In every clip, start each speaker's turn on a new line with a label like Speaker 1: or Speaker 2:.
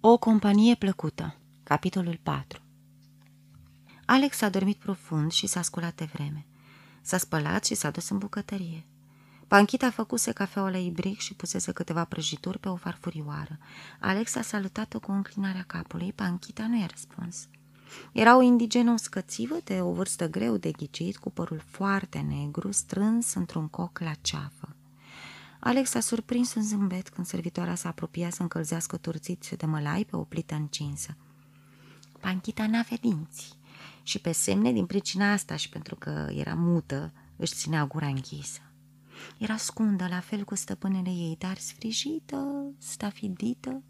Speaker 1: O companie plăcută Capitolul 4 Alex a dormit profund și s-a sculat de vreme. S-a spălat și s-a dus în bucătărie. Panchita făcuse cafeaua la ibric și pusese câteva prăjituri pe o farfurioară. Alex a salutat-o cu înclinarea capului. Panchita nu i-a răspuns. Era o indigenă uscățivă de o vârstă greu de ghicit, cu părul foarte negru, strâns într-un coc la ceafă. Alex a surprins un zâmbet când servitoarea s-a apropiat să încălzească turțițe de mălai pe o plită încinsă. Panchita n-avea dinți și pe semne din pricina asta și pentru că era mută, își ținea gura închisă. Era scundă, la fel cu stăpânele ei, dar sfrijită, stafidită.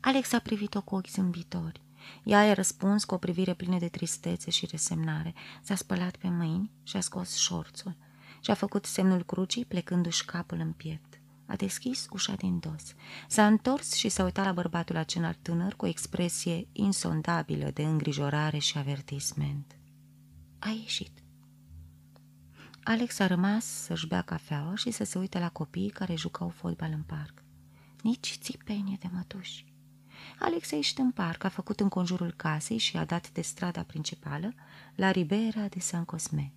Speaker 1: Alex a privit-o cu ochi zâmbitori. Ea i-a răspuns cu o privire plină de tristețe și resemnare. S-a spălat pe mâini și a scos șorțul și a făcut semnul crucii plecându-și capul în piept. A deschis ușa din dos. S-a întors și s-a uitat la bărbatul acela tânăr cu o expresie insondabilă de îngrijorare și avertisment. A ieșit. Alex a rămas să-și bea cafeaua și să se uite la copiii care jucau fotbal în parc. Nici țipenie de mătuși. Alex a ieșit în parc, a făcut în conjurul casei și a dat de strada principală la Ribera de San Cosme.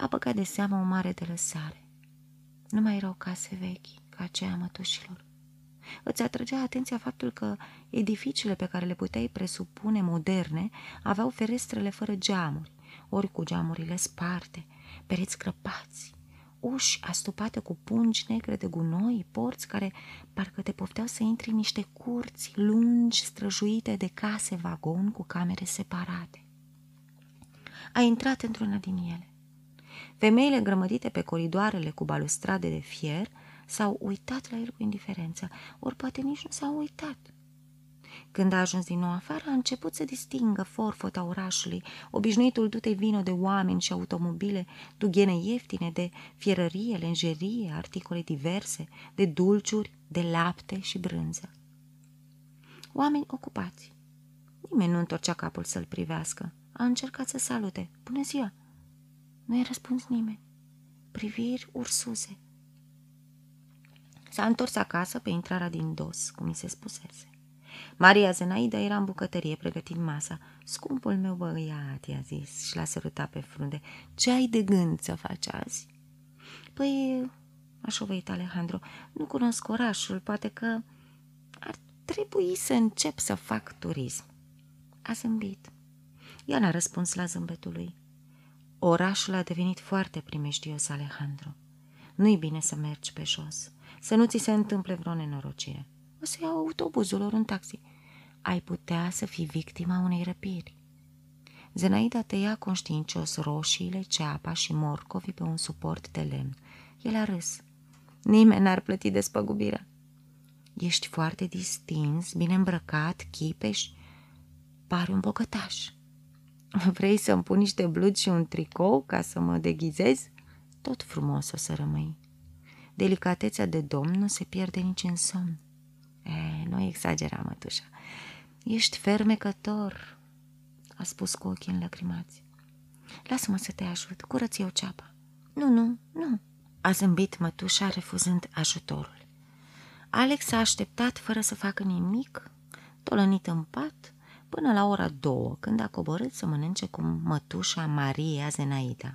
Speaker 1: A băgat de seamă o mare de lăsare. Nu mai erau case vechi ca aceea mătușilor. Îți atrăgea atenția faptul că edificiile pe care le puteai presupune moderne aveau ferestrele fără geamuri, ori cu geamurile sparte, pereți crăpați, uși astupate cu pungi negre de gunoi, porți care parcă te pofteau să intri în niște curți lungi străjuite de case vagon cu camere separate. A intrat într-una din ele. Femeile grămădite pe coridoarele cu balustrade de fier s-au uitat la el cu indiferență, ori poate nici nu s-au uitat. Când a ajuns din nou afară, a început să distingă forfota orașului, obișnuitul dute vino de oameni și automobile, dughene ieftine, de fierărie, lenjerie, articole diverse, de dulciuri, de lapte și brânză. Oameni ocupați. Nimeni nu întorcea capul să-l privească. A încercat să salute. Bună ziua! Nu i-a răspuns nimeni. Priviri ursuse. S-a întors acasă pe intrarea din dos, cum mi se spusese. Maria Zenaida era în bucătărie pregătind masa. Scumpul meu băiat, i-a zis și l-a sărutat pe frunde. Ce ai de gând să faci azi? Păi, a șovăit Alejandro, nu cunosc orașul, poate că ar trebui să încep să fac turism. A zâmbit. Ea n-a răspuns la zâmbetul lui. Orașul a devenit foarte primejdios, Alejandro. Nu-i bine să mergi pe jos, să nu ți se întâmple vreo nenorocire. O să iau autobuzul ori un taxi. Ai putea să fii victima unei răpiri. Zenaida tăia conștiincios roșiile, ceapa și morcovii pe un suport de lemn. El a râs. Nimeni n-ar plăti despăgubirea. Ești foarte distins, bine îmbrăcat, chipeș. Pari un bogătaș. Vrei să-mi pun niște blugi și un tricou ca să mă deghizez? Tot frumos o să rămâi. Delicatețea de domn nu se pierde nici în somn. E, nu exagera, mătușa. Ești fermecător, a spus cu ochii înlăcrimați. Lasă-mă să te ajut, curăț eu ceapa. Nu, nu, nu, a zâmbit mătușa refuzând ajutorul. Alex a așteptat fără să facă nimic, tolănit în pat, până la ora două, când a coborât să mănânce cu mătușa Maria Zenaida.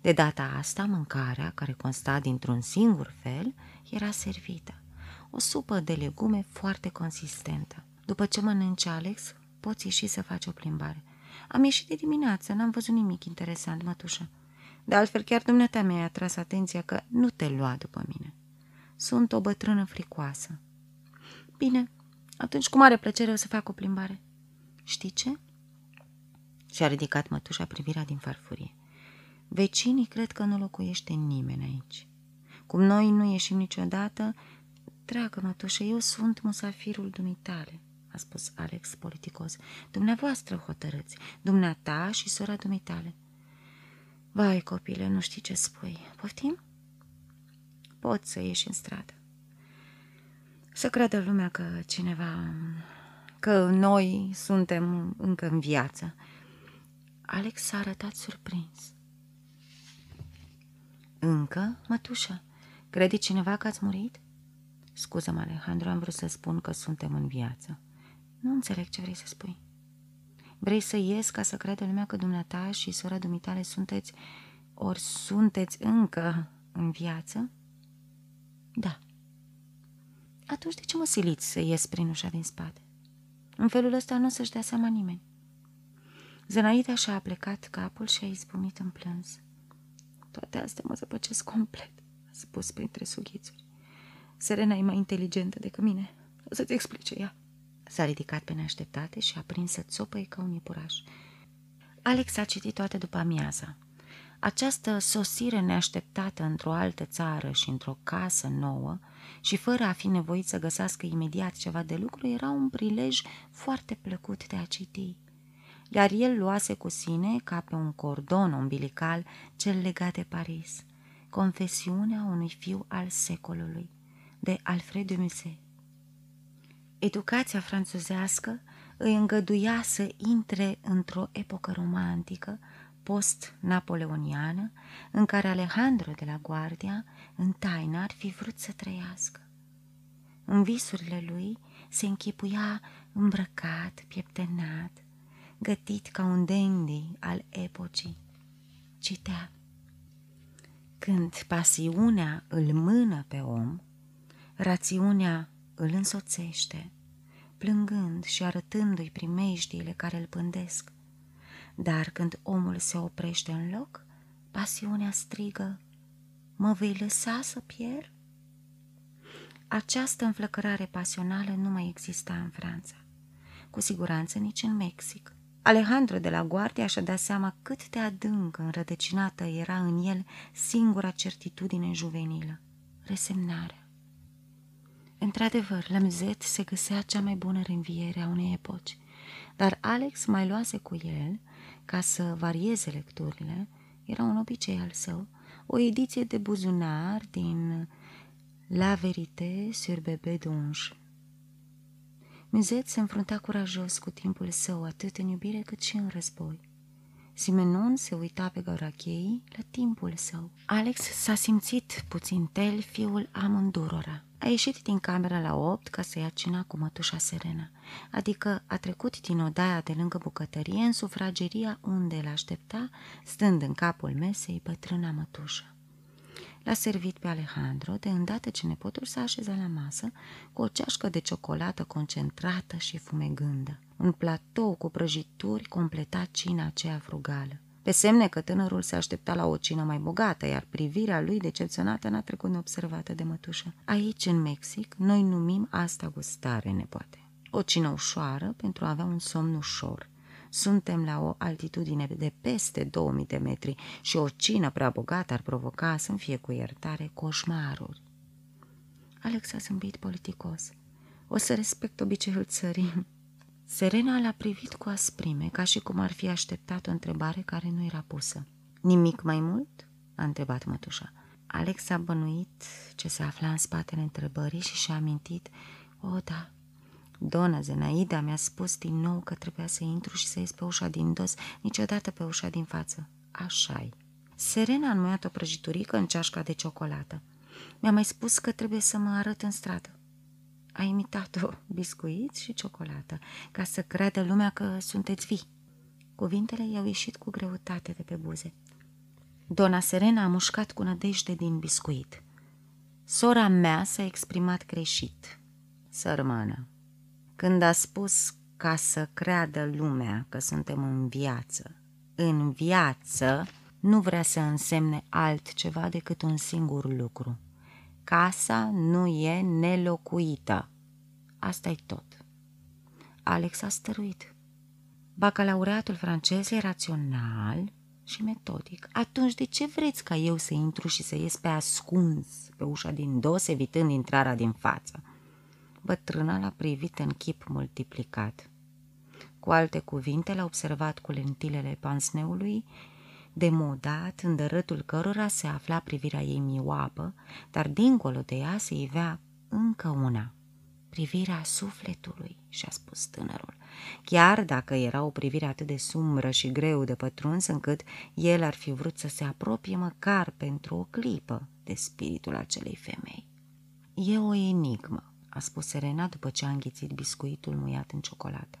Speaker 1: De data asta, mâncarea, care consta dintr-un singur fel, era servită. O supă de legume foarte consistentă. După ce mănânci, Alex, poți ieși să faci o plimbare. Am ieșit de dimineață, n-am văzut nimic interesant, mătușă. De altfel, chiar dumneata mi-a atras atenția că nu te lua după mine. Sunt o bătrână fricoasă. Bine, atunci cu mare plăcere o să fac o plimbare. Știi ce? Și-a ridicat mătușa privirea din farfurie. Vecinii cred că nu locuiește nimeni aici. Cum noi nu ieșim niciodată, dragă mătușă, eu sunt musafirul dumitale, a spus Alex politicos. Dumneavoastră hotărâți, dumneata și sora dumitale. Vai, copile, nu știi ce spui. Poftim? Poți să ieși în stradă. Să creadă lumea că cineva că noi suntem încă în viață. Alex s-a arătat surprins. Încă, mătușă, crede cineva că ați murit? Scuză-mă, Alejandro, am vrut să spun că suntem în viață. Nu înțeleg ce vrei să spui. Vrei să ies ca să crede lumea că dumneata și sora dumitale sunteți, ori sunteți încă în viață? Da. Atunci de ce mă siliți să ies prin ușa din spate? În felul ăsta nu o să-și dea seama nimeni. Zenaida și-a plecat capul și a izbunit în plâns. Toate astea mă zăpăcesc complet, a spus printre sughițuri. Serena e mai inteligentă decât mine. O să-ți explice ea. S-a ridicat pe neașteptate și a prins să țopăi ca un iepuraș. Alex a citit toate după amiaza. Această sosire neașteptată într-o altă țară și într-o casă nouă și fără a fi nevoit să găsească imediat ceva de lucru era un prilej foarte plăcut de a citi. Iar el luase cu sine, ca pe un cordon umbilical, cel legat de Paris, confesiunea unui fiu al secolului, de Alfred de Musset. Educația franțuzească îi îngăduia să intre într-o epocă romantică, post-napoleoniană, în care Alejandro de la Guardia, în taină, ar fi vrut să trăiască. În visurile lui se închipuia îmbrăcat, pieptenat, gătit ca un dandy al epocii. Citea. Când pasiunea îl mână pe om, rațiunea îl însoțește, plângând și arătându-i primejdiile care îl pândesc. Dar când omul se oprește în loc, pasiunea strigă, mă vei lăsa să pierd? Această înflăcărare pasională nu mai exista în Franța, cu siguranță nici în Mexic. Alejandro de la Guardia și-a dat seama cât de adânc înrădăcinată era în el singura certitudine juvenilă, resemnarea. Într-adevăr, la Mzet se găsea cea mai bună reînviere a unei epoci, dar Alex mai luase cu el, ca să varieze lecturile, era un obicei al său, o ediție de buzunar din La Verite sur Bebe d'Unge. Muzet se înfrunta curajos cu timpul său, atât în iubire cât și în război. Simenon se uita pe Gaurachei la timpul său. Alex s-a simțit puțin tel fiul amândurora. A ieșit din cameră la opt ca să ia cina cu mătușa Serena, adică a trecut din odaia de lângă bucătărie în sufrageria unde îl aștepta, stând în capul mesei bătrâna mătușă. L-a servit pe Alejandro de îndată ce nepotul s-a așezat la masă cu o ceașcă de ciocolată concentrată și fumegândă. Un platou cu prăjituri completa cina aceea frugală. Pe semne că tânărul se aștepta la o cină mai bogată, iar privirea lui decepționată n-a trecut neobservată de mătușă. Aici, în Mexic, noi numim asta gustare, nepoate. O cină ușoară pentru a avea un somn ușor. Suntem la o altitudine de peste 2000 de metri și o cină prea bogată ar provoca, să fie cu iertare, coșmaruri. Alex a zâmbit politicos. O să respect obiceiul țării. Serena l-a privit cu asprime, ca și cum ar fi așteptat o întrebare care nu era pusă. Nimic mai mult? a întrebat mătușa. Alex a bănuit ce se afla în spatele întrebării și și-a amintit, o, da, Dona Zenaida mi-a spus din nou că trebuia să intru și să ies pe ușa din dos, niciodată pe ușa din față. Așa-i. Serena a înmuiat o prăjiturică în ceașca de ciocolată. Mi-a mai spus că trebuie să mă arăt în stradă. A imitat-o biscuiți și ciocolată, ca să creadă lumea că sunteți vii. Cuvintele i-au ieșit cu greutate de pe buze. Dona Serena a mușcat cu nădejde din biscuit. Sora mea s-a exprimat greșit. Sărmană, când a spus ca să creadă lumea că suntem în viață, în viață nu vrea să însemne altceva decât un singur lucru. Casa nu e nelocuită. asta e tot. Alex a stăruit. Bacalaureatul francez e rațional și metodic. Atunci de ce vreți ca eu să intru și să ies pe ascuns pe ușa din dos, evitând intrarea din față? Bătrâna l-a privit în chip multiplicat. Cu alte cuvinte, l-a observat cu lentilele pansneului, demodat, în dărâtul cărora se afla privirea ei mioapă, dar dincolo de ea se ivea încă una, privirea sufletului, și-a spus tânărul, chiar dacă era o privire atât de sumbră și greu de pătruns încât el ar fi vrut să se apropie măcar pentru o clipă de spiritul acelei femei. E o enigmă, a spus Serena după ce a înghițit biscuitul muiat în ciocolată.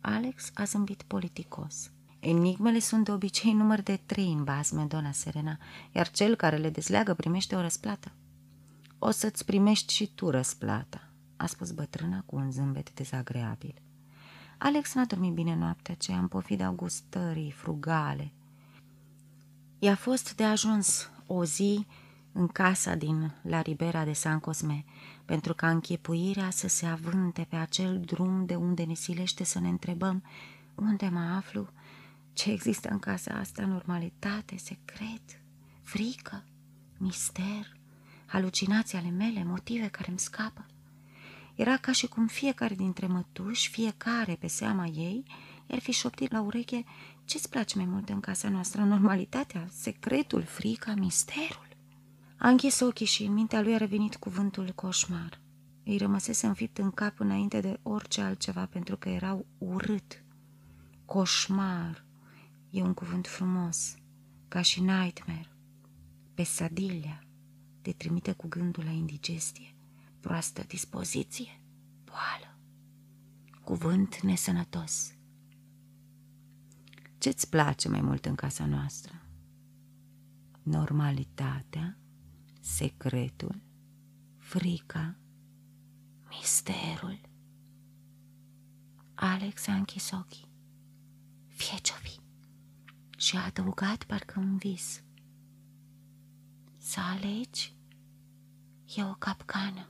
Speaker 1: Alex a zâmbit politicos. Enigmele sunt de obicei număr de trei în basme, dona Serena, iar cel care le dezleagă primește o răsplată. O să-ți primești și tu răsplata, a spus bătrâna cu un zâmbet dezagreabil. Alex n-a dormit bine noaptea aceea în pofida gustării frugale. I-a fost de ajuns o zi în casa din La Ribera de San Cosme, pentru ca închepuirea să se avânte pe acel drum de unde ne silește să ne întrebăm unde mă aflu, ce există în casa asta, normalitate, secret, frică, mister, halucinații ale mele, motive care îmi scapă. Era ca și cum fiecare dintre mătuși, fiecare pe seama ei, i-ar fi șoptit la ureche ce-ți place mai mult în casa noastră, normalitatea, secretul, frica, misterul. A închis ochii și în mintea lui a revenit cuvântul coșmar. Îi rămăsese înfipt în cap înainte de orice altceva pentru că erau urât. Coșmar e un cuvânt frumos, ca și nightmare. Pesadilia te trimite cu gândul la indigestie, proastă dispoziție, boală. Cuvânt nesănătos. Ce-ți place mai mult în casa noastră? Normalitatea? Secretul, frica, misterul. Alex a închis ochii. Fie ce fi. Și a adăugat parcă un vis. Să alegi e o capcană.